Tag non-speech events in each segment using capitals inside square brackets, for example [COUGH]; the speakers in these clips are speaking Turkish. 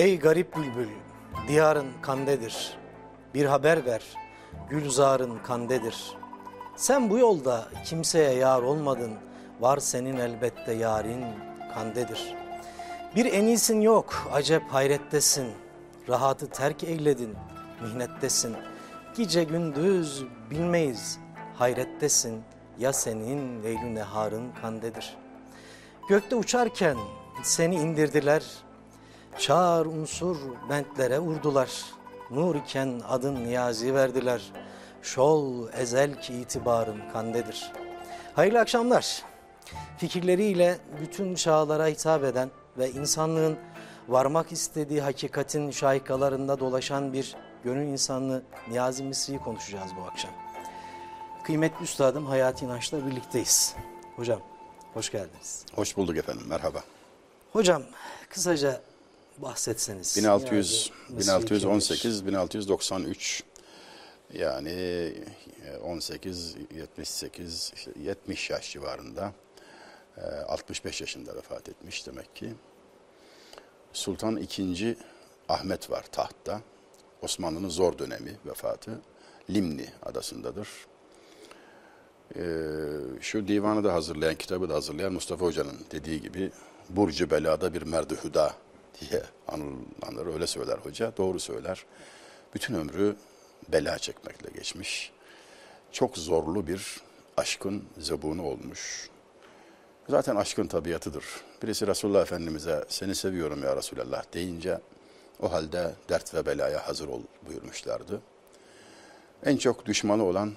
Ey garip bülbül, diyarın kandedir. Bir haber ver, gülzarın kandedir. Sen bu yolda kimseye yar olmadın. Var senin elbette yarin kandedir. Bir enisin yok, acep hayrettesin. Rahatı terk eyledin, mihnettesin. Gece gündüz bilmeyiz, hayrettesin. Ya senin leylü neharın kandedir. Gökte uçarken seni indirdiler. Çağır unsur bentlere vurdular. Nur iken adın niyazi verdiler. Şol ezel ki itibarın kandedir. Hayırlı akşamlar. Fikirleriyle bütün çağlara hitap eden ve insanlığın varmak istediği hakikatin şahikalarında dolaşan bir gönül insanlığı Niyazi Misri'yi konuşacağız bu akşam. Kıymetli üstadım Hayati İnanç'la birlikteyiz. Hocam hoş geldiniz. Hoş bulduk efendim. Merhaba. Hocam kısaca bahsetseniz. 1600 Niyazi Misri kimdir? 1618 1693 yani e, 18 78 işte 70 yaş civarında e, 65 yaşında vefat etmiş demek ki. Sultan II. Ahmet var tahtta. Osmanlı'nın zor dönemi vefatı. Limni adasındadır. Ee, şu divanı da hazırlayan, kitabı da hazırlayan Mustafa Hoca'nın dediği gibi Burcu Belada bir merdi hüda diye anılır, öyle söyler hoca. Doğru söyler. Bütün ömrü bela çekmekle geçmiş. Çok zorlu bir aşkın zebunu olmuş. Zaten aşkın tabiatıdır. Birisi Resulullah Efendimiz'e seni seviyorum ya Resulallah deyince o halde dert ve belaya hazır ol buyurmuşlardı. En çok düşmanı olan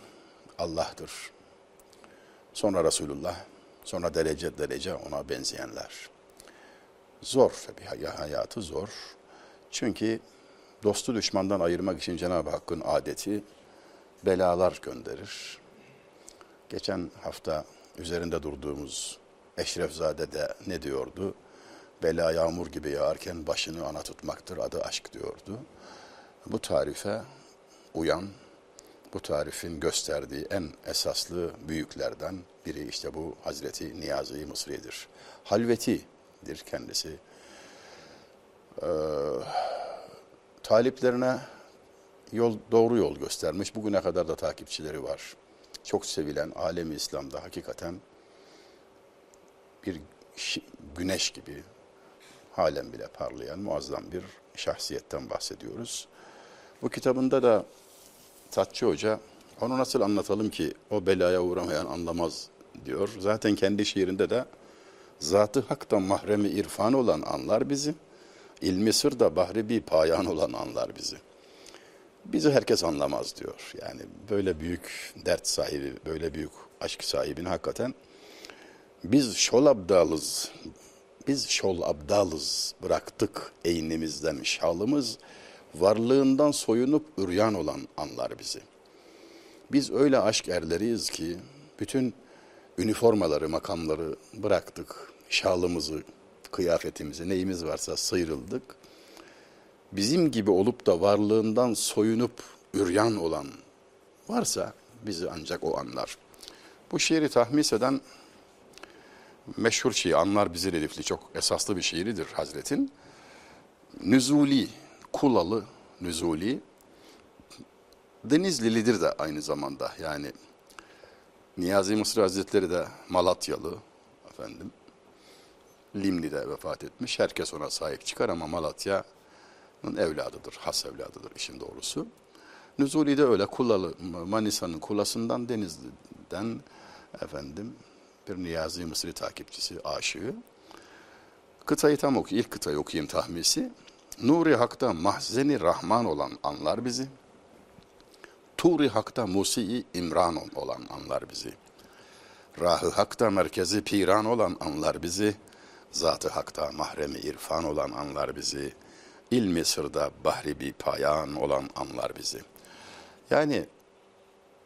Allah'tır. Sonra Resulullah, sonra derece derece ona benzeyenler. Zor tabii hayatı zor. Çünkü dostu düşmandan ayırmak için Cenab-ı Hakk'ın adeti belalar gönderir. Geçen hafta üzerinde durduğumuz Eşrefzade de ne diyordu? Bela yağmur gibi yağarken başını ana tutmaktır, adı aşk diyordu. Bu tarife uyan, bu tarifin gösterdiği en esaslı büyüklerden biri işte bu Hazreti Niyazi Mısri'dir. Halvetidir kendisi. Ee, taliplerine yol doğru yol göstermiş. Bugüne kadar da takipçileri var. Çok sevilen alemi İslam'da hakikaten bir güneş gibi halen bile parlayan muazzam bir şahsiyetten bahsediyoruz. Bu kitabında da Tatçı Hoca onu nasıl anlatalım ki o belaya uğramayan anlamaz diyor. Zaten kendi şiirinde de zatı hakta mahremi irfan olan anlar bizi, ilmi sırda bahri bir payan olan anlar bizi. Bizi herkes anlamaz diyor. Yani böyle büyük dert sahibi, böyle büyük aşk sahibini hakikaten biz şol abdalız, biz şol abdalız bıraktık eynimizden şalımız, varlığından soyunup üryan olan anlar bizi. Biz öyle aşk erleriyiz ki bütün üniformaları, makamları bıraktık, şalımızı, kıyafetimizi, neyimiz varsa sıyrıldık. Bizim gibi olup da varlığından soyunup üryan olan varsa bizi ancak o anlar. Bu şiiri tahmis eden meşhur şiir, anlar bizi redifli çok esaslı bir şiiridir Hazret'in. Nüzuli, Kulalı Nüzuli, Denizlilidir de aynı zamanda. Yani Niyazi Mısır Hazretleri de Malatyalı efendim. Limni'de vefat etmiş. Herkes ona sahip çıkar ama Malatya'nın evladıdır, has evladıdır işin doğrusu. Nüzuli de öyle Kulalı, Manisa'nın kulasından Denizli'den efendim bir Niyazi Mısır'ı takipçisi, aşığı. Kıtayı tam oku, ilk kıtayı okuyayım tahmisi. Nuri Hak'ta mahzeni Rahman olan anlar bizi. Turi Hak'ta Musi'yi İmran olan anlar bizi. Rahı Hak'ta merkezi piran olan anlar bizi. Zatı Hak'ta mahremi irfan olan anlar bizi. İlmi sırda bahri bir payan olan anlar bizi. Yani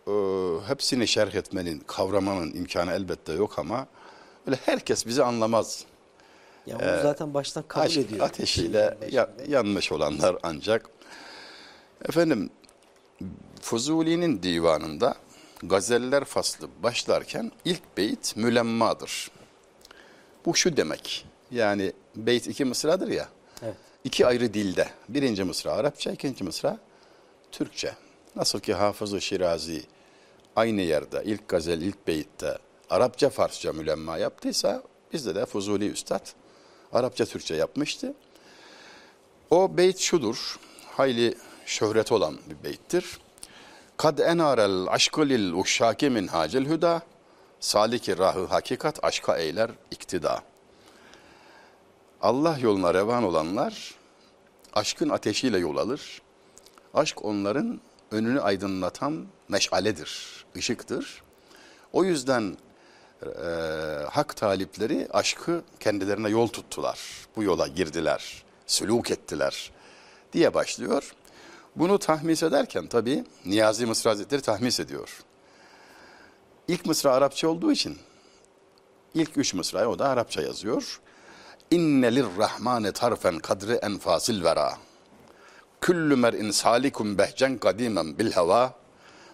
e, hepsini şerh etmenin, kavramanın imkanı elbette yok ama öyle herkes bizi anlamaz. Ya onu zaten baştan kabul Aşk ediyor. ateşiyle ya- yanmış olanlar ancak. Efendim Fuzuli'nin divanında gazeller faslı başlarken ilk beyit mülemmadır. Bu şu demek. Yani beyt iki mısradır ya. Evet. iki ayrı dilde. Birinci mısra Arapça, ikinci mısra Türkçe. Nasıl ki Hafız-ı Şirazi aynı yerde ilk gazel, ilk beyitte Arapça, Farsça mülemma yaptıysa bizde de Fuzuli Üstad Arapça, Türkçe yapmıştı. O beyt şudur, hayli şöhret olan bir beyttir. Kad enarel aşkı lil uşşaki min hacel hüda, saliki rahı hakikat aşka eyler iktida. Allah yoluna revan olanlar aşkın ateşiyle yol alır. Aşk onların önünü aydınlatan meşaledir, ışıktır. O yüzden e, hak talipleri aşkı kendilerine yol tuttular. Bu yola girdiler, süluk ettiler diye başlıyor. Bunu tahmis ederken tabi Niyazi Mısra Hazretleri tahmis ediyor. İlk mısra Arapça olduğu için ilk üç mısrayı o da Arapça yazıyor. İnne lirrahmane tarfen kadri enfasil vera. Küllü mer'in salikum behcen kadimen bil heva.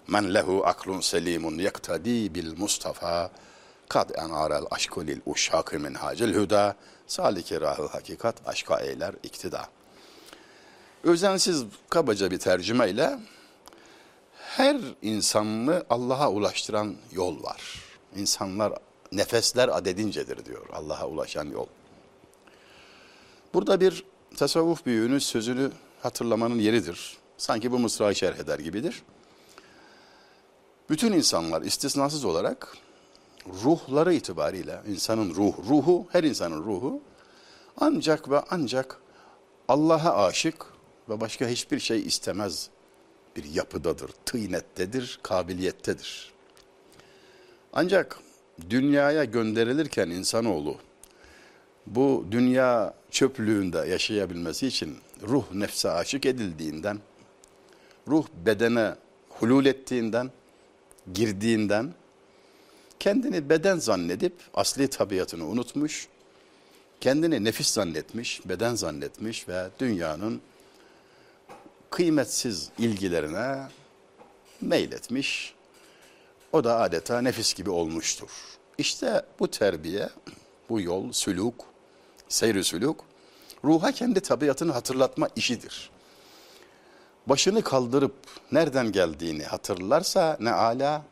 Men lehu aklun selimun yektadi bil Mustafa. Kad enarel aşku lil uşşakı min hacel huda. Saliki rahı hakikat aşka eyler iktida. Özensiz kabaca bir tercümeyle her insanını Allah'a ulaştıran yol var. İnsanlar nefesler adedincedir diyor Allah'a ulaşan yol. Burada bir tasavvuf büyüğünün sözünü hatırlamanın yeridir. Sanki bu mısrayı şerh eder gibidir. Bütün insanlar istisnasız olarak ruhları itibariyle insanın ruh, ruhu, her insanın ruhu ancak ve ancak Allah'a aşık ve başka hiçbir şey istemez bir yapıdadır, tıynettedir, kabiliyettedir. Ancak dünyaya gönderilirken insanoğlu bu dünya çöplüğünde yaşayabilmesi için ruh nefse aşık edildiğinden, ruh bedene hulul ettiğinden, girdiğinden, kendini beden zannedip asli tabiatını unutmuş, kendini nefis zannetmiş, beden zannetmiş ve dünyanın kıymetsiz ilgilerine meyletmiş. O da adeta nefis gibi olmuştur. İşte bu terbiye, bu yol, sülük, seyri sülük, ruha kendi tabiatını hatırlatma işidir. Başını kaldırıp nereden geldiğini hatırlarsa ne ala,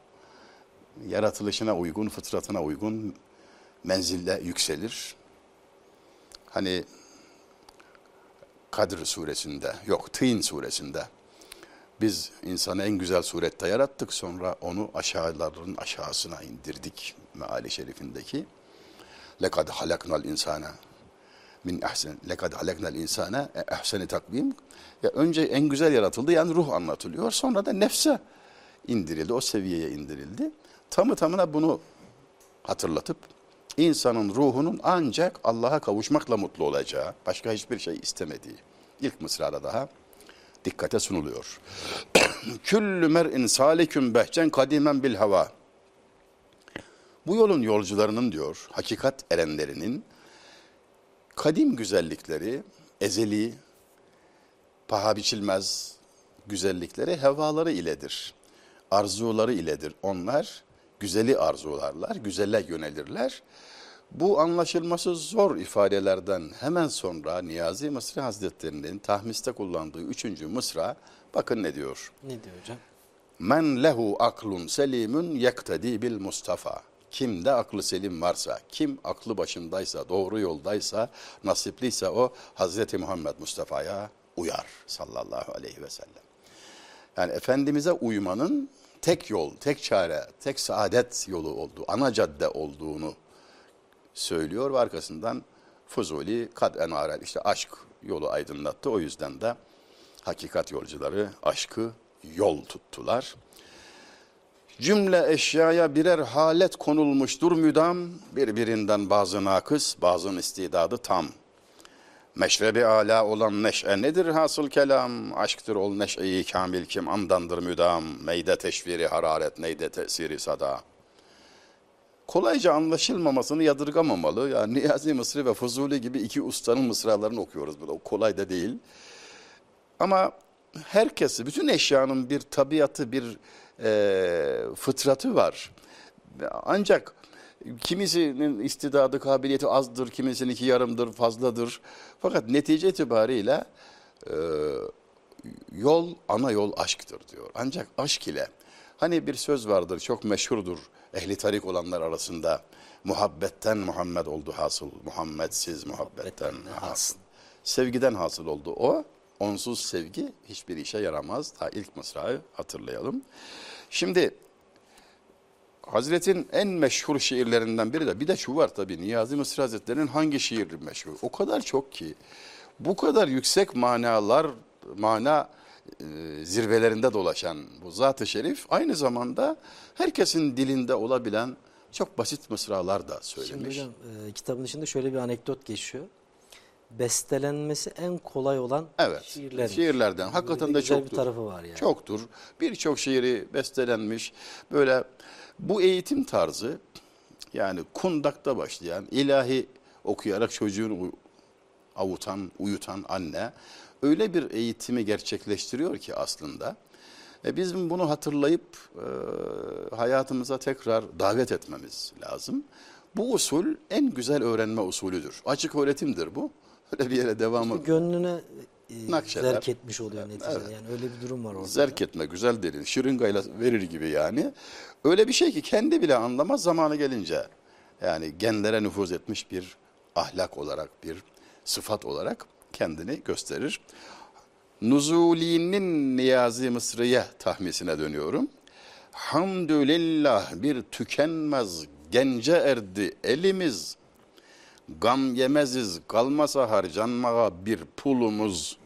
yaratılışına uygun, fıtratına uygun menzille yükselir. Hani Kadr suresinde, yok Tin suresinde biz insanı en güzel surette yarattık sonra onu aşağıların aşağısına indirdik meali şerifindeki. Lekad halaknal insana min ahsen lekad halaknal insana ehseni takvim. Ya önce en güzel yaratıldı yani ruh anlatılıyor. Sonra da nefse indirildi, o seviyeye indirildi. Tamı tamına bunu hatırlatıp insanın ruhunun ancak Allah'a kavuşmakla mutlu olacağı, başka hiçbir şey istemediği ilk mısrada daha dikkate sunuluyor. [COUGHS] Küllü mer'in salikün behcen kadimen bil hava. Bu yolun yolcularının diyor, hakikat erenlerinin kadim güzellikleri, ezeli, paha biçilmez güzellikleri hevaları iledir. Arzuları iledir. Onlar güzeli arzularlar, güzelle yönelirler. Bu anlaşılması zor ifadelerden hemen sonra Niyazi Mısri Hazretleri'nin tahmiste kullandığı üçüncü mısra bakın ne diyor. Ne diyor hocam? Men lehu aklun selimun yektedi bil Mustafa. Kimde aklı selim varsa, kim aklı başındaysa, doğru yoldaysa, nasipliyse o Hazreti Muhammed Mustafa'ya uyar sallallahu aleyhi ve sellem. Yani Efendimiz'e uymanın tek yol, tek çare, tek saadet yolu olduğu, ana cadde olduğunu söylüyor ve arkasından Fuzuli kad enarel işte aşk yolu aydınlattı. O yüzden de hakikat yolcuları aşkı yol tuttular. Cümle eşyaya birer halet konulmuştur müdam, birbirinden bazı nakıs, bazı istidadı tam. Meşrebi ala olan neşe nedir hasıl kelam? Aşktır ol neşeyi kamil kim andandır müdam. Meyde teşviri hararet, neyde tesiri sada. Kolayca anlaşılmamasını yadırgamamalı. Yani Niyazi Mısri ve Fuzuli gibi iki ustanın mısralarını okuyoruz burada. O kolay da değil. Ama herkesi, bütün eşyanın bir tabiatı, bir e, fıtratı var. Ancak Kimisinin istidadı, kabiliyeti azdır, kimisininki yarımdır, fazladır. Fakat netice itibariyle e, yol, ana yol aşktır diyor. Ancak aşk ile, hani bir söz vardır, çok meşhurdur ehli tarik olanlar arasında. Muhabbetten Muhammed oldu hasıl, Muhammedsiz muhabbetten hasıl. Sevgiden hasıl oldu o. Onsuz sevgi hiçbir işe yaramaz. Ta ilk mısrayı hatırlayalım. Şimdi Hazret'in en meşhur şiirlerinden biri de bir de şu var tabii Niyazi Mısır Hazretleri'nin hangi şiiri meşhur? O kadar çok ki bu kadar yüksek manalar mana zirvelerinde dolaşan bu zat-ı şerif aynı zamanda herkesin dilinde olabilen çok basit mısralar da Şimdi söylemiş. hocam e, kitabın içinde şöyle bir anekdot geçiyor. Bestelenmesi en kolay olan Evet. şiirler. Şiirlerden hakikaten de güzel çoktur. bir tarafı var yani. Çoktur. Birçok şiiri bestelenmiş. Böyle bu eğitim tarzı yani kundakta başlayan ilahi okuyarak çocuğunu avutan, uyutan anne öyle bir eğitimi gerçekleştiriyor ki aslında. E bizim bunu hatırlayıp e, hayatımıza tekrar davet etmemiz lazım. Bu usul en güzel öğrenme usulüdür. Açık öğretimdir bu. Öyle bir yere devamı Gönlüne e, Nakşeder. zerk etmiş oluyor neticede. Yani öyle bir durum var orada. Zerk etme güzel derin şırıngayla verir gibi yani. Öyle bir şey ki kendi bile anlamaz zamanı gelince. Yani genlere nüfuz etmiş bir ahlak olarak bir sıfat olarak kendini gösterir. Nuzuli'nin Niyazi Mısri'ye tahmisine dönüyorum. Hamdülillah bir tükenmez gence erdi elimiz. Gam yemeziz kalmasa harcanmaya bir pulumuz.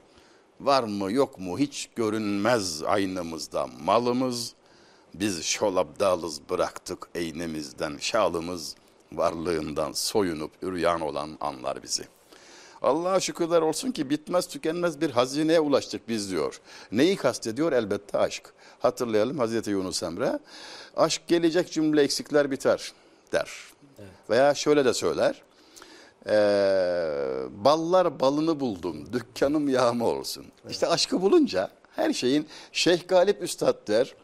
Var mı yok mu hiç görünmez aynımızda malımız. Biz şolabdalız bıraktık eynimizden şalımız. Varlığından soyunup üryan olan anlar bizi. Allah'a şükürler olsun ki bitmez tükenmez bir hazineye ulaştık biz diyor. Neyi kastediyor? Elbette aşk. Hatırlayalım Hazreti Yunus Emre. Aşk gelecek cümle eksikler biter der. Veya şöyle de söyler. Ee, ballar balını buldum, dükkanım yağma olsun. İşte aşkı bulunca her şeyin Şeyh Galip Üstad der.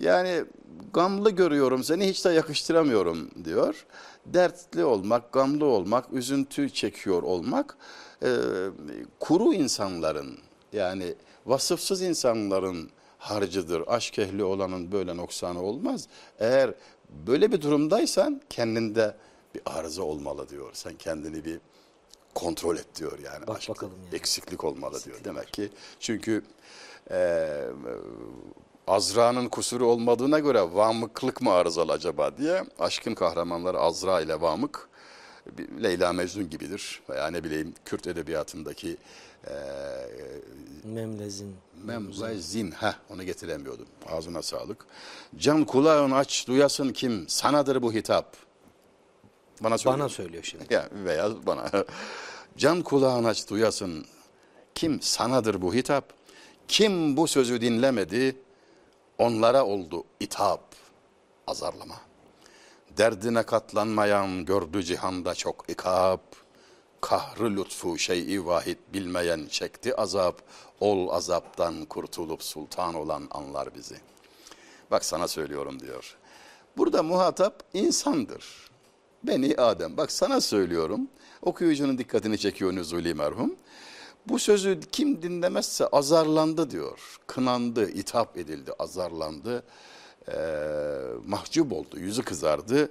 Yani gamlı görüyorum seni hiç de yakıştıramıyorum diyor. Dertli olmak, gamlı olmak, üzüntü çekiyor olmak e, kuru insanların yani vasıfsız insanların harcıdır. Aşk ehli olanın böyle noksanı olmaz. Eğer böyle bir durumdaysan kendinde bir arıza olmalı diyor. Sen kendini bir kontrol et diyor yani. Bak Aşkta bakalım yani. Eksiklik olmalı diyor. Demek ki çünkü e, Azra'nın kusuru olmadığına göre vamıklık mı arızalı acaba diye aşkın kahramanları Azra ile vamık Leyla Mecnun gibidir. Veya ne bileyim Kürt edebiyatındaki e, Memlezin. Memlezin, heh onu getiremiyordum. Ağzına sağlık. Can kulağın aç duyasın kim? Sanadır bu hitap. Bana söyle. Bana söylüyor şimdi. Ya veya bana. Can kulağın aç duyasın. Kim sanadır bu hitap? Kim bu sözü dinlemedi? Onlara oldu itap, azarlama. Derdine katlanmayan gördü cihanda çok ikab. Kahrı lütfu şey'i vahid bilmeyen çekti azap. Ol azaptan kurtulup sultan olan anlar bizi. Bak sana söylüyorum diyor. Burada muhatap insandır. Beni Adem. Bak sana söylüyorum. Okuyucunun dikkatini çekiyor Nüzuli merhum. Bu sözü kim dinlemezse azarlandı diyor. Kınandı, itap edildi, azarlandı. Ee, mahcup oldu, yüzü kızardı.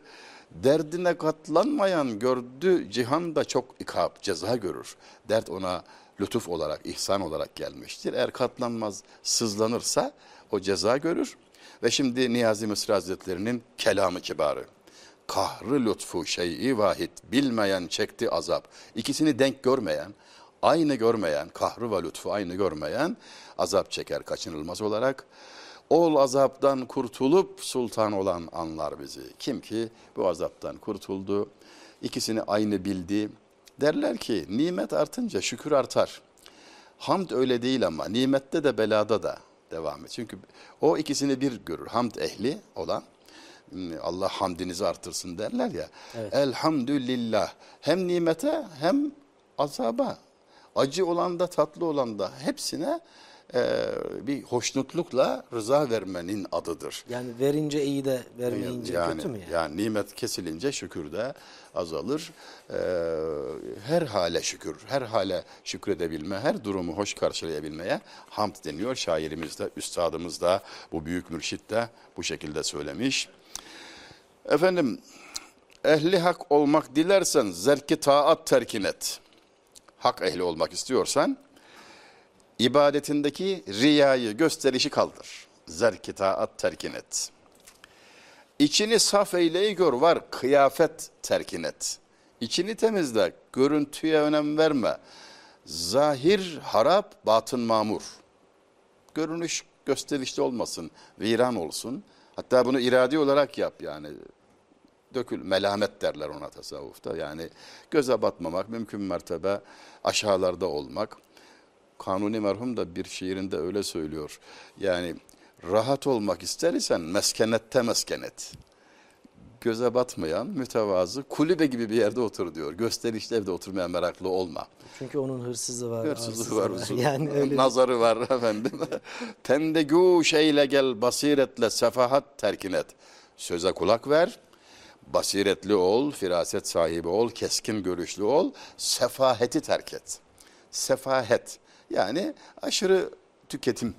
Derdine katlanmayan gördü cihanda çok ikab, ceza görür. Dert ona lütuf olarak, ihsan olarak gelmiştir. Eğer katlanmaz, sızlanırsa o ceza görür. Ve şimdi Niyazi Mısır Hazretleri'nin kelamı kibarı. Kahrı lütfu şey'i vahid, bilmeyen çekti azap. İkisini denk görmeyen, aynı görmeyen, kahrı ve lütfu aynı görmeyen azap çeker kaçınılmaz olarak. Ol azaptan kurtulup sultan olan anlar bizi. Kim ki bu azaptan kurtuldu, ikisini aynı bildi. Derler ki nimet artınca şükür artar. Hamd öyle değil ama nimette de belada da devam et. Çünkü o ikisini bir görür. Hamd ehli olan Allah hamdinizi artırsın derler ya. Elhamdülillah. Hem nimete hem azaba. Acı olan da tatlı olan da hepsine e, bir hoşnutlukla rıza vermenin adıdır. Yani verince iyi de vermeyince Yani, kötü mü yani? yani nimet kesilince şükür de azalır. Ee, her hale şükür, her hale şükredebilme, her durumu hoş karşılayabilmeye hamd deniyor. Şairimiz de, üstadımız da, bu büyük mürşit de bu şekilde söylemiş. Efendim, ehli hak olmak dilersen zerki taat terkin et. Hak ehli olmak istiyorsan ibadetindeki riyayı, gösterişi kaldır. Zerki taat terkin et. İçini saf eyleyi gör var kıyafet terkin et. İçini temizle, görüntüye önem verme. Zahir harap, batın mamur. Görünüş gösterişli olmasın, viran olsun. Hatta bunu iradi olarak yap yani. Dökül, melamet derler ona tasavvufta. Yani göze batmamak, mümkün mertebe aşağılarda olmak. Kanuni merhum da bir şiirinde öyle söylüyor. Yani rahat olmak istersen meskenette meskenet. Göze batmayan, mütevazı, kulübe gibi bir yerde otur diyor. Gösterişli evde oturmaya meraklı olma. Çünkü onun hırsızı var, Hırsızı var, usul- [LAUGHS] Yani öyle nazarı var [LAUGHS] efendim. Tendegûş eyle gel basiretle sefahat terkin et. Söze kulak ver, basiretli ol, firaset sahibi ol, keskin görüşlü ol, sefaheti terk et. Sefahet yani aşırı tüketim,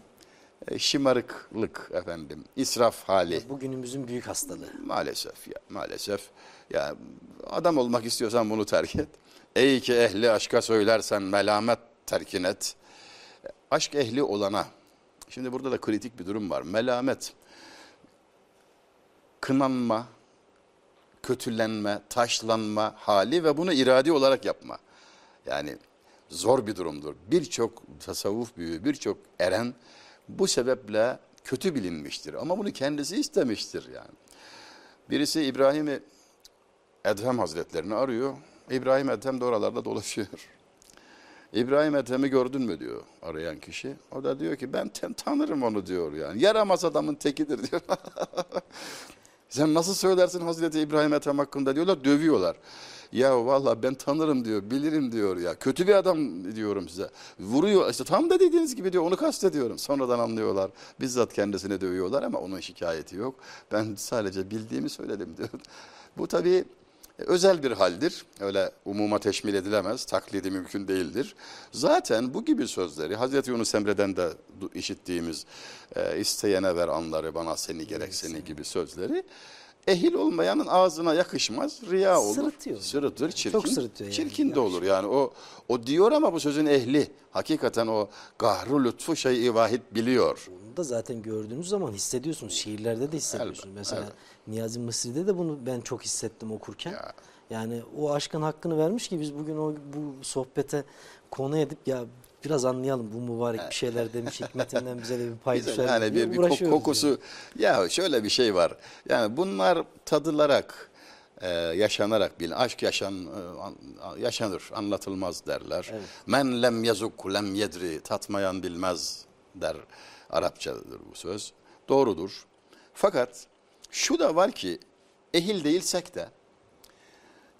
e, şımarıklık efendim, israf hali. bugünümüzün büyük hastalığı. Maalesef ya maalesef. Ya adam olmak istiyorsan bunu terk et. Ey ki ehli aşka söylersen melamet terkin et. Aşk ehli olana. Şimdi burada da kritik bir durum var. Melamet, kınanma, kötülenme, taşlanma hali ve bunu iradi olarak yapma. Yani zor bir durumdur. Birçok tasavvuf büyüğü, birçok eren bu sebeple kötü bilinmiştir. Ama bunu kendisi istemiştir yani. Birisi İbrahim'i Edhem Hazretlerini arıyor. İbrahim Edhem de oralarda dolaşıyor. [LAUGHS] İbrahim Ethem'i gördün mü diyor arayan kişi. O da diyor ki ben tanırım onu diyor yani. Yaramaz adamın tekidir diyor. [LAUGHS] Sen nasıl söylersin Hazreti İbrahim Ethem hakkında diyorlar dövüyorlar. Ya vallahi ben tanırım diyor bilirim diyor ya. Kötü bir adam diyorum size. Vuruyor işte tam da dediğiniz gibi diyor onu kastediyorum. Sonradan anlıyorlar. Bizzat kendisini dövüyorlar ama onun şikayeti yok. Ben sadece bildiğimi söyledim diyor. Bu tabii özel bir haldir. Öyle umuma teşmil edilemez. Taklidi mümkün değildir. Zaten bu gibi sözleri Hazreti Yunus Emre'den de işittiğimiz e, isteyene ver anları bana seni gerek seni gibi sözleri ehil olmayanın ağzına yakışmaz. Riya olur. Sırıtıyor. Sırıtır, çirkin. Çok sırıtıyor yani. Çirkin de olur yani o o diyor ama bu sözün ehli. Hakikaten o gahru lütfu şey-i vahid biliyor. Bunu da zaten gördüğünüz zaman hissediyorsunuz. Şiirlerde de hissediyorsunuz. Elbet, Mesela elbet. Niyazi Mısri'de de bunu ben çok hissettim okurken. Ya. Yani o aşkın hakkını vermiş ki biz bugün o bu sohbete konu edip ya biraz anlayalım bu mübarek bir şeyler demiş hikmetinden bize de bir pay [LAUGHS] düşer yani bir, bir kokusu ya şöyle bir şey var. Yani bunlar tadılarak e, yaşanarak bil aşk yaşan e, an- yaşanır anlatılmaz derler. Men lem yazuk lem yedri tatmayan bilmez der Arapçadır bu söz. Doğrudur. Fakat şu da var ki ehil değilsek de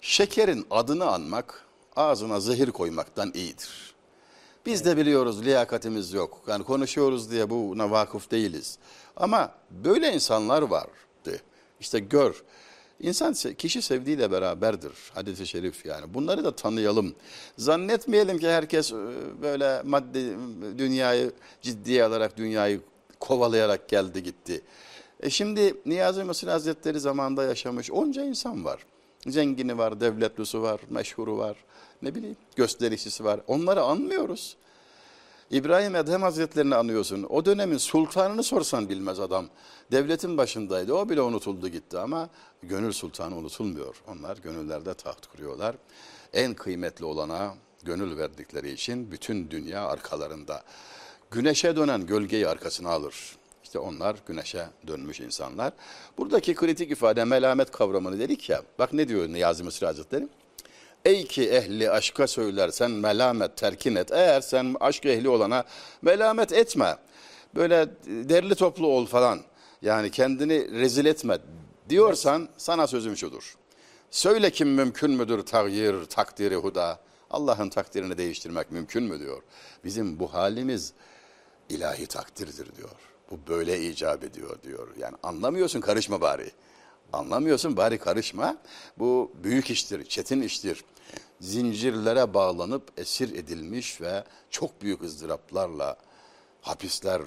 şekerin adını anmak ağzına zehir koymaktan iyidir. Biz de biliyoruz liyakatimiz yok. Yani konuşuyoruz diye buna vakıf değiliz. Ama böyle insanlar vardı. İşte gör. İnsan kişi sevdiğiyle beraberdir. Hadis-i şerif yani. Bunları da tanıyalım. Zannetmeyelim ki herkes e, böyle maddi dünyayı ciddiye alarak dünyayı kovalayarak geldi gitti. E şimdi Niyazi Mısır Hazretleri zamanında yaşamış onca insan var. Zengini var, devletlisi var, meşhuru var, ne bileyim gösterişlisi var. Onları anmıyoruz. İbrahim Edhem Hazretlerini anıyorsun. O dönemin sultanını sorsan bilmez adam. Devletin başındaydı. O bile unutuldu gitti ama gönül sultanı unutulmuyor. Onlar gönüllerde taht kuruyorlar. En kıymetli olana gönül verdikleri için bütün dünya arkalarında. Güneşe dönen gölgeyi arkasına alır. İşte onlar güneşe dönmüş insanlar. Buradaki kritik ifade melamet kavramını dedik ya. Bak ne diyor Niyazi Mısır Hazretleri? Ey ki ehli aşka söylersen melamet terkin et. Eğer sen aşk ehli olana melamet etme. Böyle derli toplu ol falan. Yani kendini rezil etme diyorsan sana sözüm şudur. Söyle kim mümkün müdür tagyir takdiri huda? Allah'ın takdirini değiştirmek mümkün mü diyor. Bizim bu halimiz ilahi takdirdir diyor. Bu böyle icap ediyor diyor. Yani anlamıyorsun karışma bari. Anlamıyorsun bari karışma. Bu büyük iştir, çetin iştir. Zincirlere bağlanıp esir edilmiş ve çok büyük ızdıraplarla hapisler,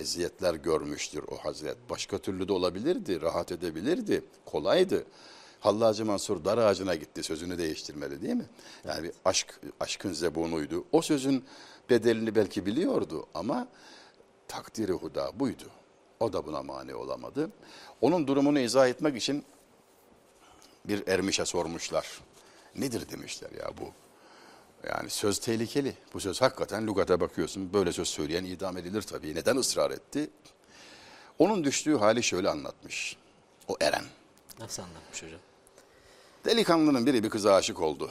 eziyetler görmüştür o hazret. Başka türlü de olabilirdi, rahat edebilirdi, kolaydı. Hallacı Mansur dar ağacına gitti, sözünü değiştirmedi değil mi? Yani bir aşk, aşkın zebunuydu. O sözün bedelini belki biliyordu ama takdiri huda buydu. O da buna mani olamadı. Onun durumunu izah etmek için bir ermişe sormuşlar. Nedir demişler ya bu. Yani söz tehlikeli. Bu söz hakikaten lügata bakıyorsun. Böyle söz söyleyen idam edilir tabii. Neden ısrar etti? Onun düştüğü hali şöyle anlatmış. O Eren. Nasıl anlatmış hocam? Delikanlının biri bir kıza aşık oldu.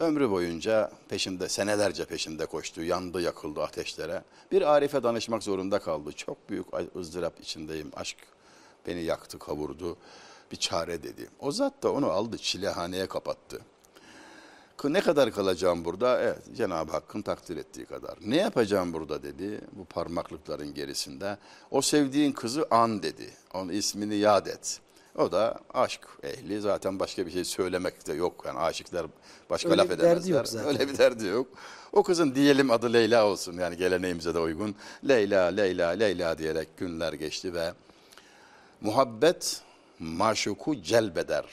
Ömrü boyunca peşinde, senelerce peşinde koştu, yandı, yakıldı ateşlere. Bir Arif'e danışmak zorunda kaldı. Çok büyük ızdırap içindeyim, aşk beni yaktı, kavurdu. Bir çare dedi. O zat da onu aldı, çilehaneye kapattı. Ne kadar kalacağım burada? Evet, Cenab-ı Hakk'ın takdir ettiği kadar. Ne yapacağım burada dedi, bu parmaklıkların gerisinde. O sevdiğin kızı an dedi, onun ismini yad et. O da aşk ehli zaten başka bir şey söylemek de yok. Yani aşıklar başka Öyle laf bir derdi edemezler. yok zaten. Öyle bir derdi yok. O kızın diyelim adı Leyla olsun yani geleneğimize de uygun. Leyla, Leyla, Leyla diyerek günler geçti ve muhabbet maşuku celbeder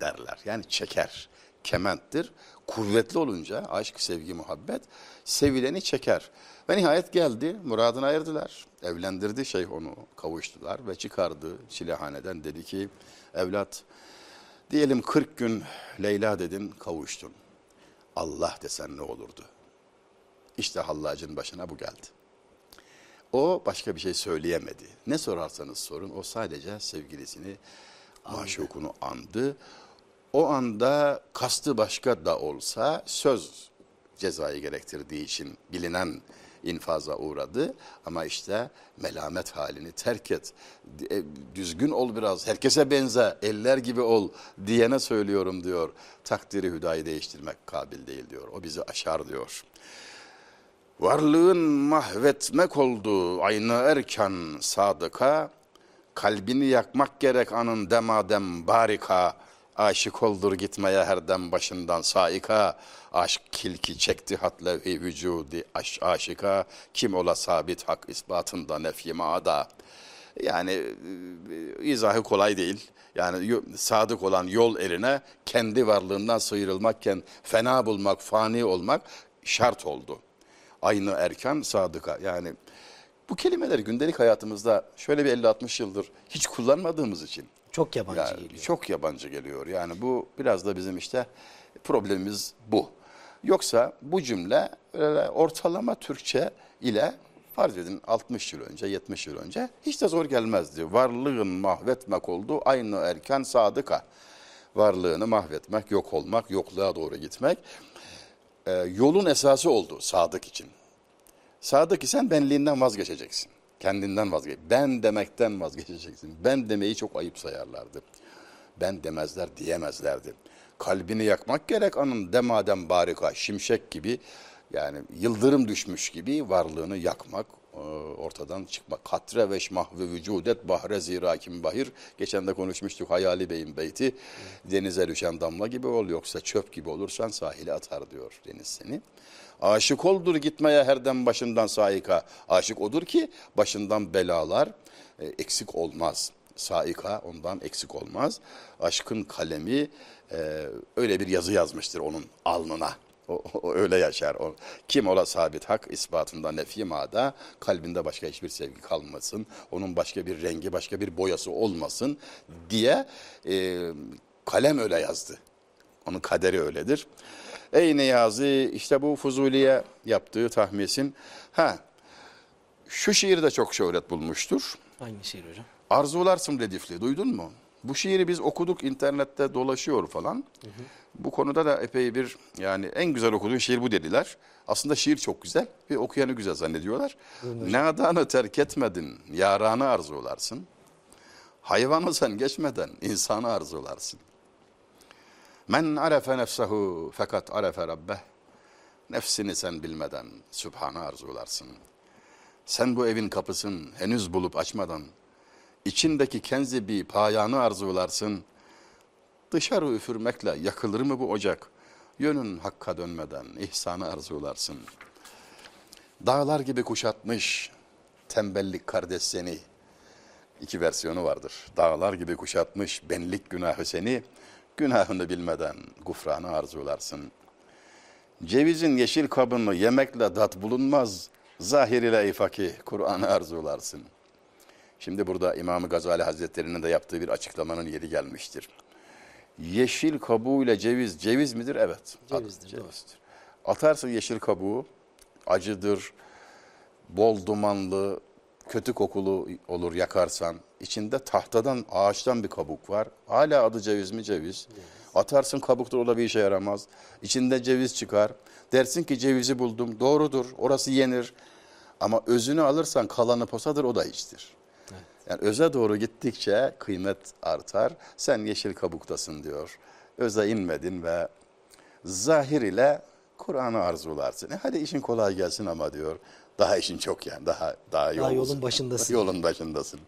derler. Yani çeker, kementtir. Kuvvetli olunca aşk, sevgi, muhabbet sevileni çeker. Ve nihayet geldi, muradına erdiler. Evlendirdi şeyh onu, kavuştular ve çıkardı çilehaneden. Dedi ki, evlat diyelim 40 gün Leyla dedin, kavuştun. Allah desen ne olurdu? İşte hallacın başına bu geldi. O başka bir şey söyleyemedi. Ne sorarsanız sorun o sadece sevgilisini, maşukunu andı. O anda kastı başka da olsa söz cezayı gerektirdiği için bilinen infaza uğradı. Ama işte melamet halini terk et. E, Düzgün ol biraz, herkese benze, eller gibi ol diyene söylüyorum diyor. Takdiri hüdayı değiştirmek kabil değil diyor. O bizi aşar diyor. Varlığın mahvetmek oldu aynı erken sadıka, kalbini yakmak gerek anın demadem barika, aşık oldur gitmeye her dem başından saika, aşk kilki çekti hat levhi vücudi aş aşika, kim ola sabit hak ispatında nefyi maada. Yani e, izahı kolay değil. Yani sadık olan yol erine kendi varlığından sıyrılmakken fena bulmak, fani olmak şart oldu aynı erken sadıka. Yani bu kelimeleri gündelik hayatımızda şöyle bir 50-60 yıldır hiç kullanmadığımız için Çok yabancı yani geliyor. çok yabancı geliyor. Yani bu biraz da bizim işte problemimiz bu. Yoksa bu cümle öyle ortalama Türkçe ile farz edin 60 yıl önce 70 yıl önce hiç de zor gelmezdi. Varlığın mahvetmek oldu aynı erken sadıka. Varlığını mahvetmek, yok olmak, yokluğa doğru gitmek e, yolun esası oldu sadık için. Sadık isen benliğinden vazgeçeceksin. Kendinden vazgeç. Ben demekten vazgeçeceksin. Ben demeyi çok ayıp sayarlardı. Ben demezler diyemezlerdi. Kalbini yakmak gerek anın demadem barika, şimşek gibi yani yıldırım düşmüş gibi varlığını yakmak, ortadan çıkmak. Katre ve mahve vücudet bahre zira kim bahir. Geçen de konuşmuştuk Hayali Bey'in beyti. Denize düşen damla gibi ol yoksa çöp gibi olursan sahile atar diyor deniz seni. Aşık oldur gitmeye herden başından saika. Aşık odur ki başından belalar e, eksik olmaz. Saika ondan eksik olmaz. Aşkın kalemi e, öyle bir yazı yazmıştır onun alnına. O, o öyle yaşar. O, kim ola sabit hak ispatında nefi mada kalbinde başka hiçbir sevgi kalmasın. Onun başka bir rengi, başka bir boyası olmasın diye e, kalem öyle yazdı. Onun kaderi öyledir. Ey Niyazi işte bu Fuzuli'ye yaptığı tahmisin. Ha şu şiir de çok şöhret bulmuştur. Hangi şiir hocam? Arzularsın Redifli duydun mu? Bu şiiri biz okuduk internette dolaşıyor falan. Bu konuda da epey bir yani en güzel okuduğun şiir bu dediler. Aslında şiir çok güzel ve okuyanı güzel zannediyorlar. Nadanı terk etmedin, yaranı arzularsın. Hayvanı sen geçmeden insanı arzularsın. Men arefe nefsehu fakat arefe rabbeh. Nefsini sen bilmeden Sübhan'ı arzularsın. Sen bu evin kapısın henüz bulup açmadan, içindeki kenzi bir payanı arzularsın. Dışarı üfürmekle yakılır mı bu ocak? Yönün hakka dönmeden ihsanı arzularsın. Dağlar gibi kuşatmış tembellik kardeş seni. İki versiyonu vardır. Dağlar gibi kuşatmış benlik günahı seni. Günahını bilmeden gufranı arzularsın. Cevizin yeşil kabını yemekle dat bulunmaz. Zahir ile ey fakih Kur'an'ı arzularsın. Şimdi burada İmam Gazali Hazretleri'nin de yaptığı bir açıklamanın yeri gelmiştir. Yeşil kabuğuyla ceviz, ceviz midir? Evet. Cevizdir. Cevizdir. Atarsın yeşil kabuğu, acıdır, bol dumanlı, kötü kokulu olur yakarsan. İçinde tahtadan, ağaçtan bir kabuk var. Hala adı ceviz mi? Ceviz. Atarsın kabuktur o da bir işe yaramaz. İçinde ceviz çıkar. Dersin ki cevizi buldum. Doğrudur. Orası yenir. Ama özünü alırsan kalanı posadır o da hiçtir. Yani öze doğru gittikçe kıymet artar. Sen yeşil kabuktasın diyor. Öze inmedin ve zahir ile Kur'an'ı arzularsın. E hadi işin kolay gelsin ama diyor. Daha işin çok yani. Daha daha, yol yolun uzun. başındasın. Yolun başındasın.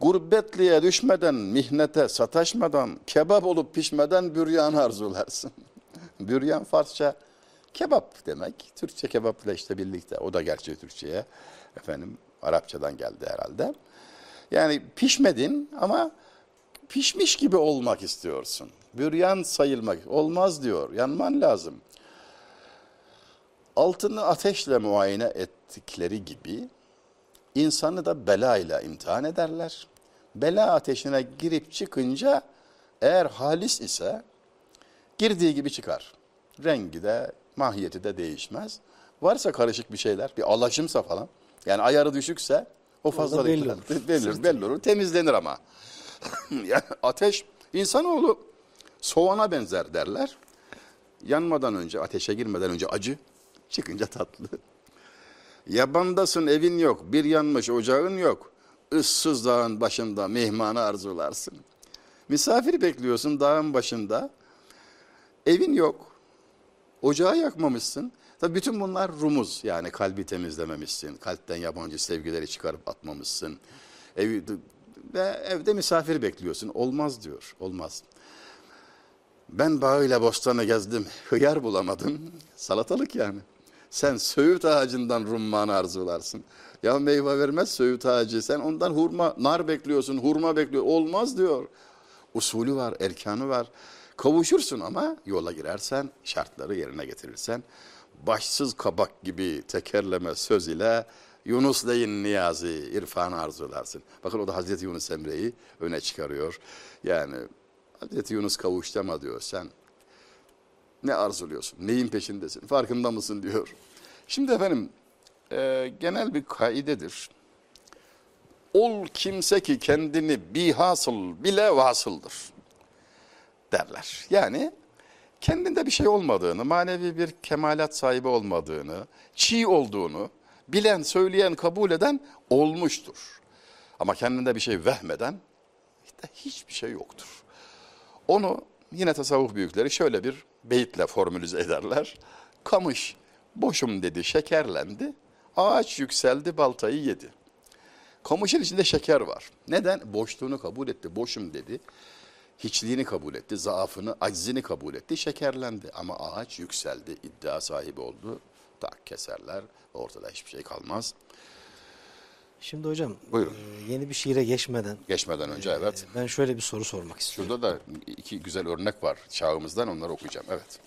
Gurbetliğe düşmeden, mihnete sataşmadan, kebap olup pişmeden büryan arzularsın. [LAUGHS] büryan Farsça kebap demek. Türkçe kebapla işte birlikte. O da gerçi Türkçe'ye efendim Arapçadan geldi herhalde. Yani pişmedin ama pişmiş gibi olmak istiyorsun. Büryan sayılmak olmaz diyor. Yanman lazım. Altını ateşle muayene ettikleri gibi insanı da belayla imtihan ederler. Bela ateşine girip çıkınca eğer halis ise girdiği gibi çıkar. Rengi de mahiyeti de değişmez. Varsa karışık bir şeyler, bir alaşımsa falan, yani ayarı düşükse o fazla belli olur. belli, belli olur. Temizlenir ama. [LAUGHS] yani ateş, insanoğlu soğana benzer derler. Yanmadan önce, ateşe girmeden önce acı, çıkınca tatlı. Yabandasın evin yok, bir yanmış ocağın yok. Issız dağın başında mihmanı arzularsın. Misafir bekliyorsun dağın başında. Evin yok. Ocağı yakmamışsın. Tabii bütün bunlar rumuz yani kalbi temizlememişsin. Kalpten yabancı sevgileri çıkarıp atmamışsın. Evi, ve evde misafir bekliyorsun. Olmaz diyor. Olmaz. Ben bağıyla bostanı gezdim. Hıyar bulamadım. Salatalık yani. Sen söğüt ağacından rummanı arzularsın. Ya meyve vermez söğüt ağacı. Sen ondan hurma, nar bekliyorsun, hurma bekliyor. Olmaz diyor. Usulü var, erkanı var. Kavuşursun ama yola girersen, şartları yerine getirirsen, başsız kabak gibi tekerleme söz ile Yunus deyin niyazi, irfan arzularsın. Bakın o da Hazreti Yunus Emre'yi öne çıkarıyor. Yani Hazreti Yunus kavuştu ama diyor sen ne arzuluyorsun? Neyin peşindesin? Farkında mısın diyor. Şimdi efendim e, genel bir kaidedir. Ol kimse ki kendini bihasıl bile vasıldır derler. Yani kendinde bir şey olmadığını, manevi bir kemalat sahibi olmadığını, çiğ olduğunu bilen, söyleyen, kabul eden olmuştur. Ama kendinde bir şey vehmeden işte hiçbir şey yoktur. Onu yine tasavvuf büyükleri şöyle bir beyitle formülize ederler. Kamış boşum dedi, şekerlendi. Ağaç yükseldi, baltayı yedi. Kamışın içinde şeker var. Neden? Boşluğunu kabul etti, boşum dedi. Hiçliğini kabul etti, zaafını, aczini kabul etti, şekerlendi. Ama ağaç yükseldi, iddia sahibi oldu. Tak keserler, ortada hiçbir şey kalmaz. Şimdi hocam Buyurun. e, yeni bir şiire geçmeden Geçmeden önce evet. ben şöyle bir soru sormak istiyorum. Şurada da iki güzel örnek var çağımızdan onları okuyacağım. Evet.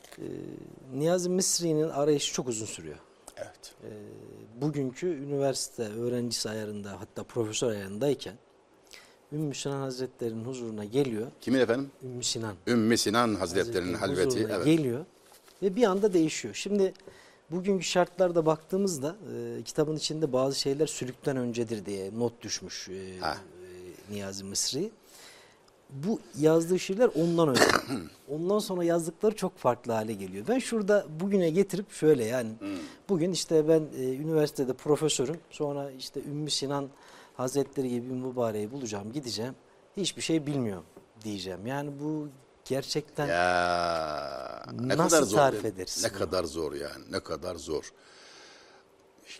Niyazi Mısri'nin arayışı çok uzun sürüyor. Evet. Bugünkü üniversite öğrencisi ayarında hatta profesör ayarındayken Ümmü Sinan Hazretleri'nin huzuruna geliyor. Kimin efendim? Ümmü Sinan Ümmü Sinan Hazretleri'nin halveti. Evet. geliyor ve bir anda değişiyor. Şimdi bugünkü şartlarda baktığımızda e, kitabın içinde bazı şeyler sülükten öncedir diye not düşmüş e, Ha. e, Niyazi Mısri. Bu yazdığı şiirler ondan önce. [COUGHS] ondan sonra yazdıkları çok farklı hale geliyor. Ben şurada bugüne getirip şöyle yani bugün işte ben e, üniversitede profesörüm. Sonra işte Ümmü Sinan Hazretleri gibi mübareği bulacağım, gideceğim. Hiçbir şey bilmiyorum diyeceğim. Yani bu gerçekten Ya ne Nasıl kadar zor. tarif ederiz Ne bunu? kadar zor yani. Ne kadar zor.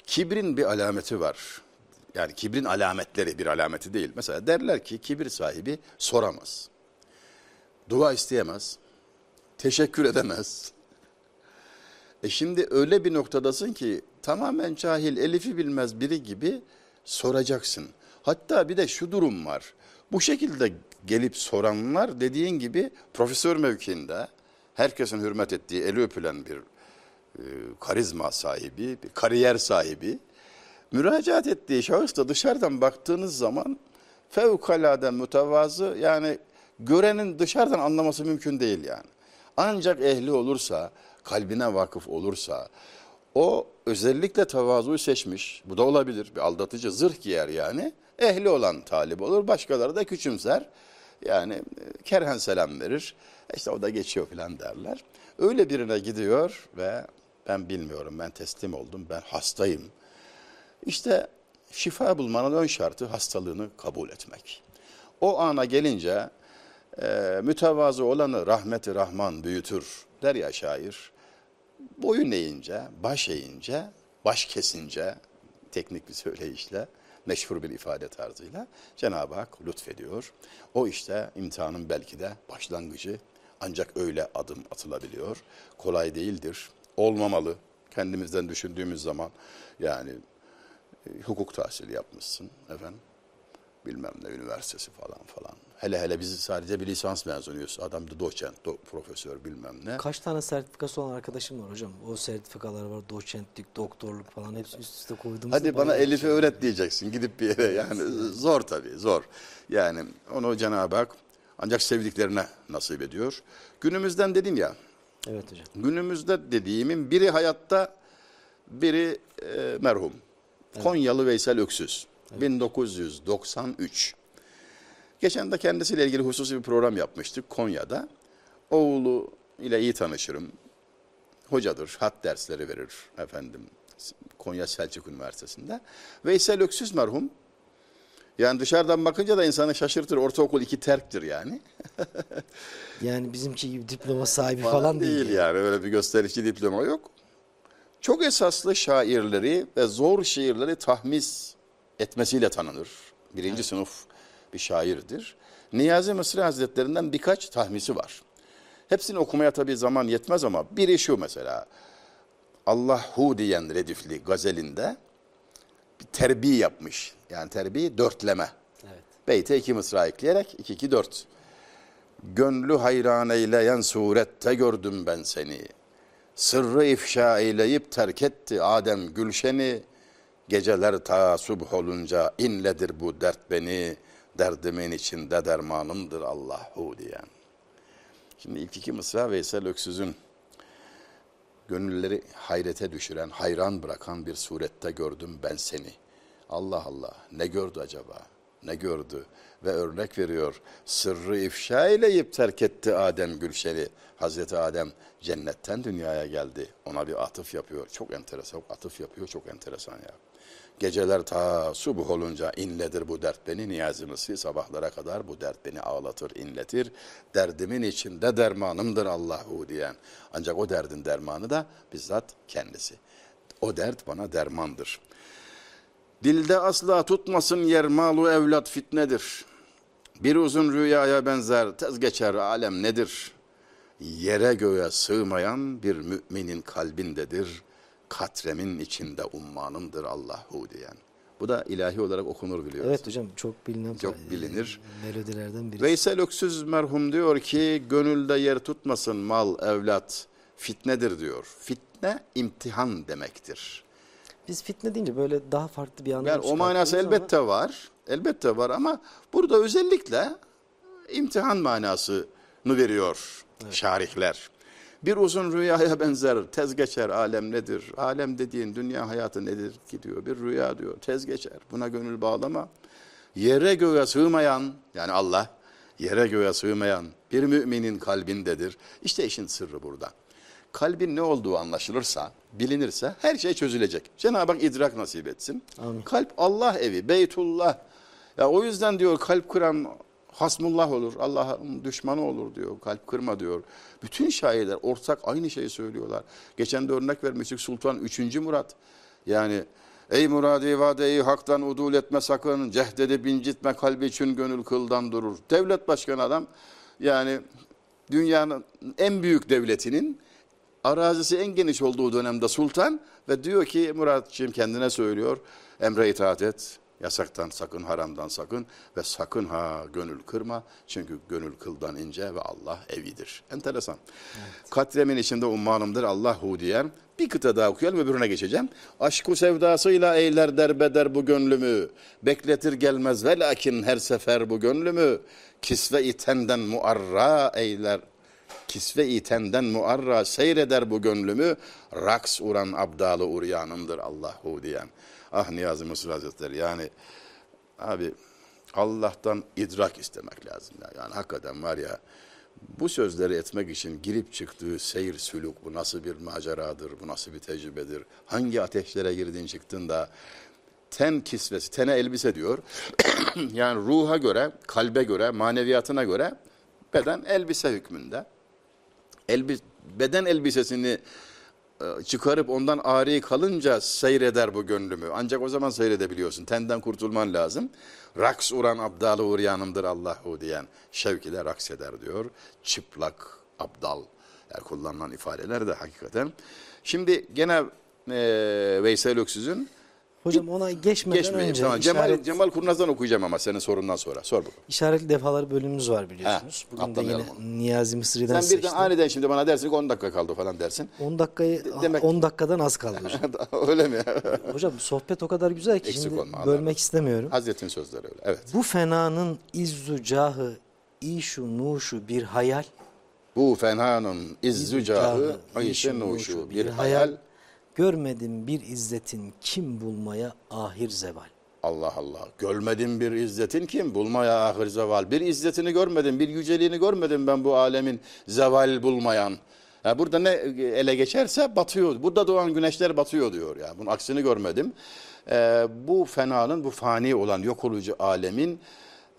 Kibrin bir alameti var. Yani kibrin alametleri bir alameti değil. Mesela derler ki kibir sahibi soramaz. Dua isteyemez. Teşekkür edemez. E şimdi öyle bir noktadasın ki tamamen cahil, elifi bilmez biri gibi soracaksın. Hatta bir de şu durum var. Bu şekilde gelip soranlar dediğin gibi profesör mevkiinde herkesin hürmet ettiği, eli öpülen bir e, karizma sahibi, bir kariyer sahibi müracaat ettiği şahıs da dışarıdan baktığınız zaman fevkalade mütevazı yani görenin dışarıdan anlaması mümkün değil yani. Ancak ehli olursa, kalbine vakıf olursa, o özellikle tevazuyu seçmiş, bu da olabilir, bir aldatıcı zırh giyer yani, ehli olan talip olur, başkaları da küçümser, yani e, kerhen selam verir, işte o da geçiyor falan derler. Öyle birine gidiyor ve ben bilmiyorum, ben teslim oldum, ben hastayım. İşte şifa bulmanın ön şartı hastalığını kabul etmek. O ana gelince e, mütevazı olanı rahmeti rahman büyütür der ya şair. Boyun eğince, baş eğince, baş kesince teknik bir söyleyişle, meşhur bir ifade tarzıyla Cenab-ı Hak lütfediyor. O işte imtihanın belki de başlangıcı ancak öyle adım atılabiliyor. Kolay değildir, olmamalı. Kendimizden düşündüğümüz zaman yani e, hukuk tahsili yapmışsın efendim bilmem ne üniversitesi falan falan. Hele hele biz sadece bir lisans mezunuyuz. Adam da doçent, do, profesör bilmem ne. Kaç tane sertifikası olan arkadaşım var hocam. O sertifikalar var. Doçentlik, doktorluk falan hepsi üst üste koyduğumuzda. Hadi bana Elif'i öğret diyeceksin gidip bir yere yani zor tabii zor. Yani onu Cenab-ı Hak ancak sevdiklerine nasip ediyor. Günümüzden dedim ya Evet hocam. günümüzde dediğimin biri hayatta biri e, merhum. Konyalı Veysel Öksüz. 1993. Geçen de kendisiyle ilgili hususi bir program yapmıştık Konya'da. Oğlu ile iyi tanışırım. Hocadır, hat dersleri verir efendim. Konya Selçuk Üniversitesi'nde. Veysel Öksüz merhum. Yani dışarıdan bakınca da insanı şaşırtır. Ortaokul iki terktir yani. [LAUGHS] Yani bizimki gibi diploma sahibi falan, değil. değil yani. Öyle bir gösterişli diploma yok. Çok esaslı şairleri ve zor şiirleri tahmis etmesiyle tanınır. Birinci sınıf bir şairdir. Niyazi Mısri Hazretlerinden birkaç tahmisi var. Hepsini okumaya tabii zaman yetmez ama biri şu mesela. Allahu diyen redifli gazelinde bir terbi yapmış. Yani terbi dörtleme. Evet. Beyte iki mısra ekleyerek 2 2 4. Gönlü hayran eyleyen surette gördüm ben seni. Sırrı ifşa eyleyip terk etti Adem gülşeni. Geceler ta subh olunca inledir bu dert beni. Derdimin içinde dermanımdır Allahu diyen. Şimdi ilk iki mısra Veysel Öksüz'ün gönülleri hayrete düşüren, hayran bırakan bir surette gördüm ben seni. Allah Allah ne gördü acaba? Ne gördü? Ve örnek veriyor. Sırrı ifşa eyleyip terk etti Adem Gülşen'i. Hazreti Adem cennetten dünyaya geldi. Ona bir atıf yapıyor. Çok enteresan. Atıf yapıyor. Çok enteresan ya. Geceler ta subuh olunca inledir bu dert beni Niyazi Mısri sabahlara kadar bu dert beni ağlatır inletir. Derdimin içinde dermanımdır Allahu diyen. Ancak o derdin dermanı da bizzat kendisi. O dert bana dermandır. Dilde asla tutmasın yer malu evlat fitnedir. Bir uzun rüyaya benzer tez geçer alem nedir? Yere göğe sığmayan bir müminin kalbindedir. Katremin içinde ummanımdır Allahu diyen. Bu da ilahi olarak okunur biliyoruz. Evet hocam çok bilinen Çok bilinir. melodilerden biri. Veysel Öksüz merhum diyor ki gönülde yer tutmasın mal evlat fitnedir diyor. Fitne imtihan demektir. Biz fitne deyince böyle daha farklı bir anlam Yani o manası çıkartıyoruz ama elbette var. Elbette var ama burada özellikle imtihan manasını veriyor şarihler. Bir uzun rüyaya benzer tez geçer alem nedir? Alem dediğin dünya hayatı nedir ki diyor. Bir rüya diyor tez geçer. Buna gönül bağlama. Yere göğe sığmayan yani Allah yere göğe sığmayan bir müminin kalbindedir. İşte işin sırrı burada. Kalbin ne olduğu anlaşılırsa, bilinirse her şey çözülecek. Cenab-ı Hak idrak nasip etsin. Amin. Kalp Allah evi, Beytullah. Ya o yüzden diyor kalp kıran hasmullah olur, Allah'ın düşmanı olur diyor. Kalp kırma diyor. Bütün şairler ortak aynı şeyi söylüyorlar. Geçen de örnek vermiştik Sultan 3. Murat. Yani Ey muradi vadeyi haktan udul etme sakın. Cehdedip incitme kalbi için gönül kıldan durur. Devlet başkanı adam yani dünyanın en büyük devletinin arazisi en geniş olduğu dönemde sultan ve diyor ki Muratçığım kendine söylüyor emre itaat et yasaktan sakın haramdan sakın ve sakın ha gönül kırma çünkü gönül kıldan ince ve Allah evidir. Enteresan. Katremin içinde ummanımdır Allah hu diyen bir kıta daha okuyalım öbürüne geçeceğim. Aşku sevdasıyla eyler derbeder bu gönlümü. Bekletir gelmez ve lakin her sefer bu gönlümü. Kisve itenden muarra eyler kisve itenden muarra seyreder bu gönlümü. Raks uğran abdalı uryanımdır Allahu diyen. Ah Niyazi Mısır Hazretleri yani abi Allah'tan idrak istemek lazım. Ya. Yani hakikaten var ya bu sözleri etmek için girip çıktığı seyir sülük bu nasıl bir maceradır, bu nasıl bir tecrübedir. Hangi ateşlere girdin çıktın da ten kisvesi, tene elbise diyor. [CLEARS THROAT] yani ruha göre, kalbe göre, maneviyatına göre beden elbise hükmünde. Elbi, beden elbisesini çıkarıp ondan ari kalınca seyreder bu gönlümü. Ancak o zaman seyredebiliyorsun. Tenden kurtulman lazım. Raks uğran abdalı uğrayanımdır Allahu diyen şevk ile raks eder diyor. Çıplak abdal. Yani kullanılan ifadeler de hakikaten. Şimdi gene e, Veysel Öksüz'ün Hocam ona geçmeden geçmeyin. önce Tamam. Cemal, işaret, Cemal Kurnaz'dan okuyacağım ama senin sorundan sonra. Sor bakalım. işaretli defalar bölümümüz var biliyorsunuz. He, Bugün de yine atlamayalım Niyazi Mısri'den Sen birden seçtim. aniden şimdi bana dersin ki 10 dakika kaldı falan dersin. 10 dakikayı demek- 10 dakikadan az kaldı [LAUGHS] hocam. Öyle mi? hocam sohbet o kadar güzel ki Eksik şimdi olma, Allah bölmek razı istemiyorum. Hazretin sözleri öyle. Evet. Bu fenanın izzu cahı işu nuşu bir hayal. Bu fenanın izzücahı Cahı, işu nuşu bir hayal. Görmedim bir izzetin kim bulmaya ahir zeval. Allah Allah. Görmedim bir izzetin kim? Bulmaya ahir zeval. Bir izzetini görmedim, bir yüceliğini görmedim ben bu alemin zeval bulmayan. Ya burada ne ele geçerse batıyor. Burada doğan güneşler batıyor diyor. Ya bunun aksini görmedim. Ee, bu fenanın, bu fani olan yok olucu alemin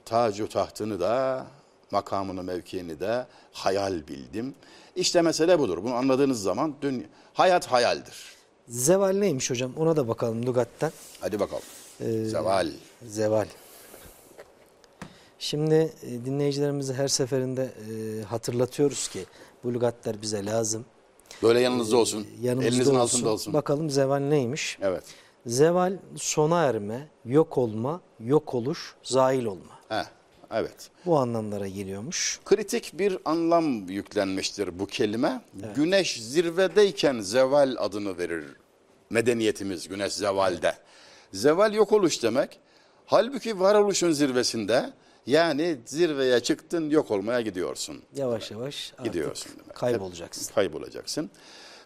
tacu tahtını da makamını, mevkiini de hayal bildim. İşte mesele budur. Bunu anladığınız zaman dün hayat hayaldir. Zeval neymiş hocam? Ona da bakalım lügatten. Hadi bakalım. Ee, Zeval. Zeval. Şimdi e, dinleyicilerimize her seferinde e, hatırlatıyoruz ki bu lügatler bize lazım. Böyle yanınızda olsun. Yanımızda Elinizin olsun. altında olsun. Bakalım zeval neymiş? Evet. Zeval sona erme, yok olma, yok oluş, zail olma. Heh, evet. Bu anlamlara geliyormuş. Kritik bir anlam yüklenmiştir bu kelime. Güneş zirvedeyken zeval adını verir medeniyetimiz güneş zevalde. Zeval yok oluş demek. Halbuki varoluşun zirvesinde yani zirveye çıktın yok olmaya gidiyorsun. Yavaş yavaş artık Gidiyorsun demek. kaybolacaksın. Hep kaybolacaksın.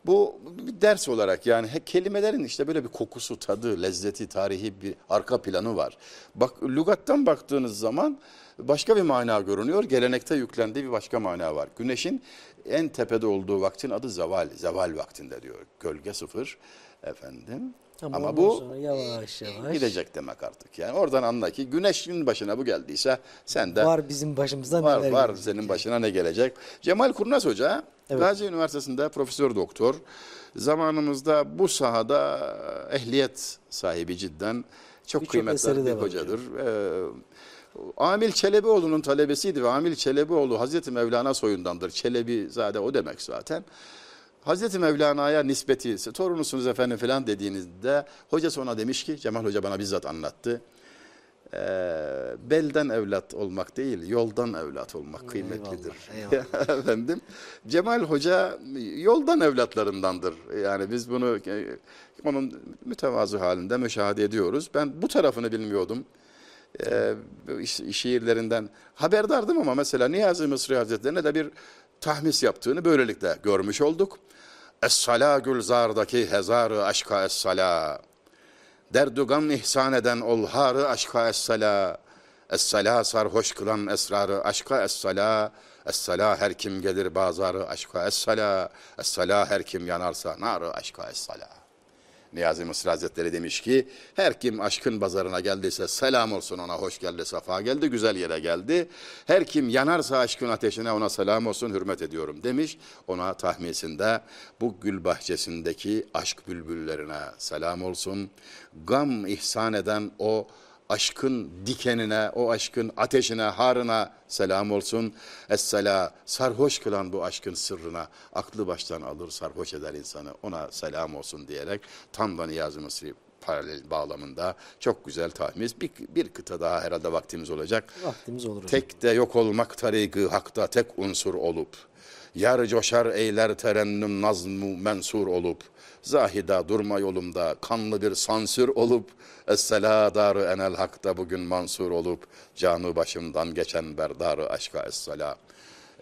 Bu bir ders olarak yani kelimelerin işte böyle bir kokusu, tadı, lezzeti, tarihi bir arka planı var. Bak lügattan baktığınız zaman başka bir mana görünüyor. Gelenekte yüklendiği bir başka mana var. Güneşin en tepede olduğu vaktin adı zeval. Zeval vaktinde diyor. Gölge sıfır efendim. Ama, Ama, bu sonra yavaş yavaş gidecek demek artık. Yani oradan anla ki güneşin başına bu geldiyse sen de var bizim başımıza Var neler var gelecek senin başına ne gelecek? Cemal Kurnaz Hoca Evet. Gazi Üniversitesi'nde profesör doktor. Zamanımızda bu sahada ehliyet sahibi cidden çok Birçok kıymetli de bir hocadır. Ee, Amil Çelebioğlu'nun talebesiydi ve Amil Çelebioğlu Hazreti Mevlana soyundandır. Çelebi zade o demek zaten. Hazreti Mevlana'ya nispeti, torunusunuz efendim falan dediğinizde hoca sonra demiş ki, Cemal Hoca bana bizzat anlattı. Ee, belden evlat olmak değil, yoldan evlat olmak kıymetlidir. eyvallah. [LAUGHS] Efendim, Cemal Hoca yoldan evlatlarındandır. Yani biz bunu e, onun mütevazı halinde müşahede ediyoruz. Ben bu tarafını bilmiyordum. Şi- şiirlerinden haberdardım ama mesela Niyazi Mısri Hazretleri'ne de bir tahmis yaptığını böylelikle görmüş olduk. Es-sala gülzardaki hezarı aşka es-sala. Derdu gam ihsan eden olharı aşka es-sala. Es-sala sarhoş kılan esrarı aşka es-sala. Es-sala her kim gelir bazarı aşka es-sala. Es-sala her kim yanarsa narı aşka es-sala. Niyazi Mısır Hazretleri demiş ki her kim aşkın pazarına geldiyse selam olsun ona hoş geldi safa geldi güzel yere geldi. Her kim yanarsa aşkın ateşine ona selam olsun hürmet ediyorum demiş. Ona tahmisinde bu gül bahçesindeki aşk bülbüllerine selam olsun. Gam ihsan eden o aşkın dikenine, o aşkın ateşine, harına selam olsun. Essela sarhoş kılan bu aşkın sırrına aklı baştan alır, sarhoş eder insanı. Ona selam olsun diyerek tam da Niyazi Mısri paralel bağlamında çok güzel tahmis. Bir, bir kıta daha herhalde vaktimiz olacak. Vaktimiz olur. Tek de yok olmak tariki hakta tek unsur olup, yar coşar eyler terennüm nazmu mensur olup, zahida durma yolumda kanlı bir sansür olup, essela darı enel hakta bugün mansur olup, canı başımdan geçen berdarı aşka essela.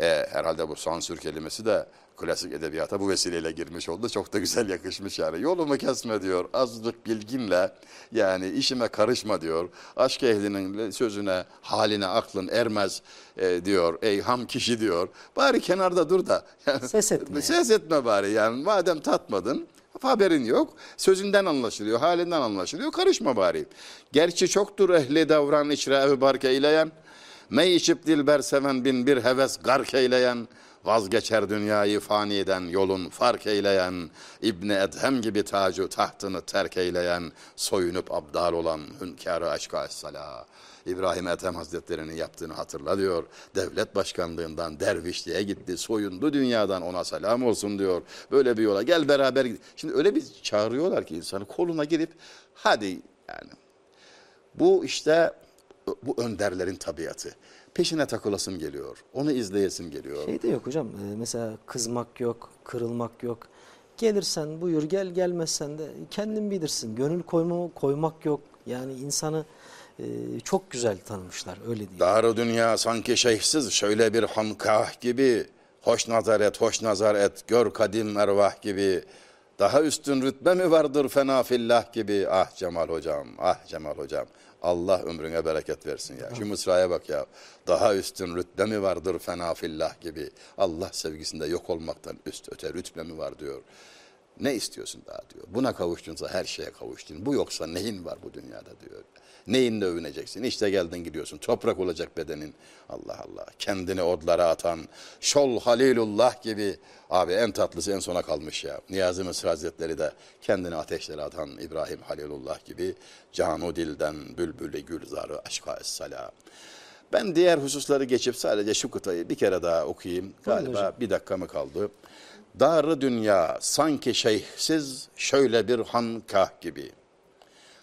E, herhalde bu sansür kelimesi de klasik edebiyata bu vesileyle girmiş oldu. Çok da güzel yakışmış yani. Yolumu kesme diyor. Azlık bilginle yani işime karışma diyor. Aşk ehlinin sözüne, haline aklın ermez e, diyor. Ey ham kişi diyor. Bari kenarda dur da. Yani, Ses etme. Ses etme bari yani. Madem tatmadın haberin yok. Sözünden anlaşılıyor, halinden anlaşılıyor. Karışma bari. Gerçi çoktur ehli davran içre ev bark eyleyen. Mey içip dilber seven bin bir heves gark eyleyen. Vazgeçer dünyayı faniden yolun fark eyleyen. İbni Edhem gibi tacu tahtını terk eyleyen. Soyunup abdal olan hünkârı aşka essela. İbrahim Ethem Hazretleri'nin yaptığını hatırla diyor. Devlet başkanlığından dervişliğe gitti. Soyundu dünyadan ona selam olsun diyor. Böyle bir yola gel beraber Şimdi öyle bir çağırıyorlar ki insanı koluna girip hadi yani. Bu işte bu önderlerin tabiatı. Peşine takılasım geliyor. Onu izleyesim geliyor. Şey de yok hocam. e, Mesela kızmak yok, kırılmak yok. Gelirsen buyur gel, gelmezsen de kendin bilirsin. Gönül koyma, koymak yok. Yani insanı e, çok güzel tanımışlar öyle diyeyim. Darı dünya sanki şeyhsiz şöyle bir hankah gibi. Hoş nazar et, hoş nazar et, gör kadim ervah gibi. Daha üstün rütbe mi vardır fena fillah gibi? Ah Cemal hocam, ah Cemal hocam. Allah ömrüne bereket versin ya. Şu mısraya bak ya. Daha üstün rütbe mi vardır fena fillah gibi? Allah sevgisinde yok olmaktan üst öte rütbe mi var diyor. Ne istiyorsun daha diyor. Buna kavuştunsa her şeye kavuştun. Bu yoksa neyin var bu dünyada diyor. Neyinle övüneceksin? İşte geldin gidiyorsun. Toprak olacak bedenin. Allah Allah. Kendini odlara atan, şol halilullah gibi. Abi en tatlısı en sona kalmış ya. Niyazi Mısır Hazretleri de kendini ateşlere atan İbrahim Halilullah gibi. Canu dilden bülbülü gülzarı aşka esselam. Ben diğer hususları geçip sadece şu kıtayı bir kere daha okuyayım. Galiba bir dakika mı kaldı? Darı dünya sanki şeyhsiz şöyle bir hankah gibi.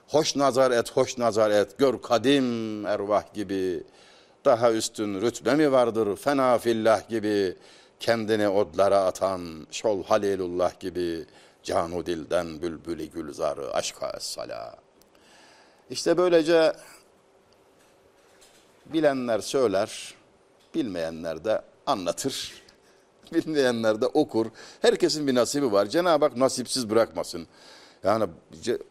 Hoş nazar et, hoş nazar et, gör kadim ervah gibi. Daha üstün rütbe mi vardır fena fillah gibi. Kendini odlara atan şol halilullah gibi. Canu dilden bülbülü gülzarı aşka essala. İşte böylece bilenler söyler, bilmeyenler de anlatır. [LAUGHS] Bilmeyenler de okur. Herkesin bir nasibi var. Cenab-ı Hak nasipsiz bırakmasın. Yani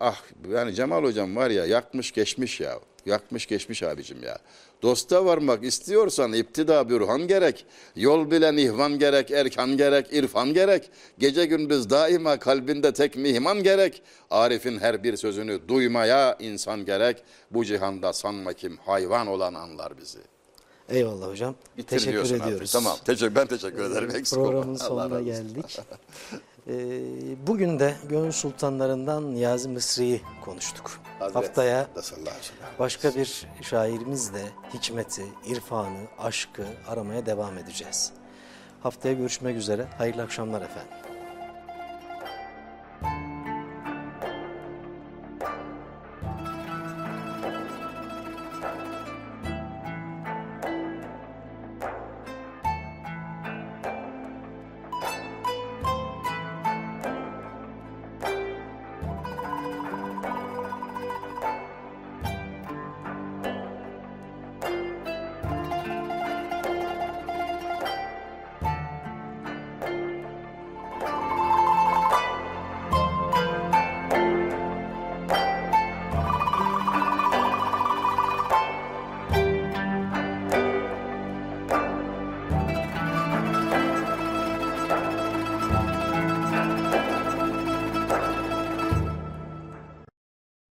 ah yani Cemal hocam var ya yakmış geçmiş ya. Yakmış geçmiş abicim ya. Dosta varmak istiyorsan iptida bürhan gerek. Yol bilen ihvan gerek, erkan gerek, irfan gerek. Gece gündüz daima kalbinde tek mihman gerek. Arif'in her bir sözünü duymaya insan gerek. Bu cihanda sanma kim hayvan olan anlar bizi. Eyvallah hocam. Bitir Teşekkür artık. ediyoruz. Tamam. Teşekkür, ben teşekkür ederim. Eksik olma. Programın Allah sonuna geldik. [LAUGHS] Ee, bugün de Gönül Sultanlarından Niyazi Mısri'yi konuştuk. Hazret- Haftaya başka bir şairimizle hikmeti, irfanı, aşkı aramaya devam edeceğiz. Haftaya görüşmek üzere. Hayırlı akşamlar efendim.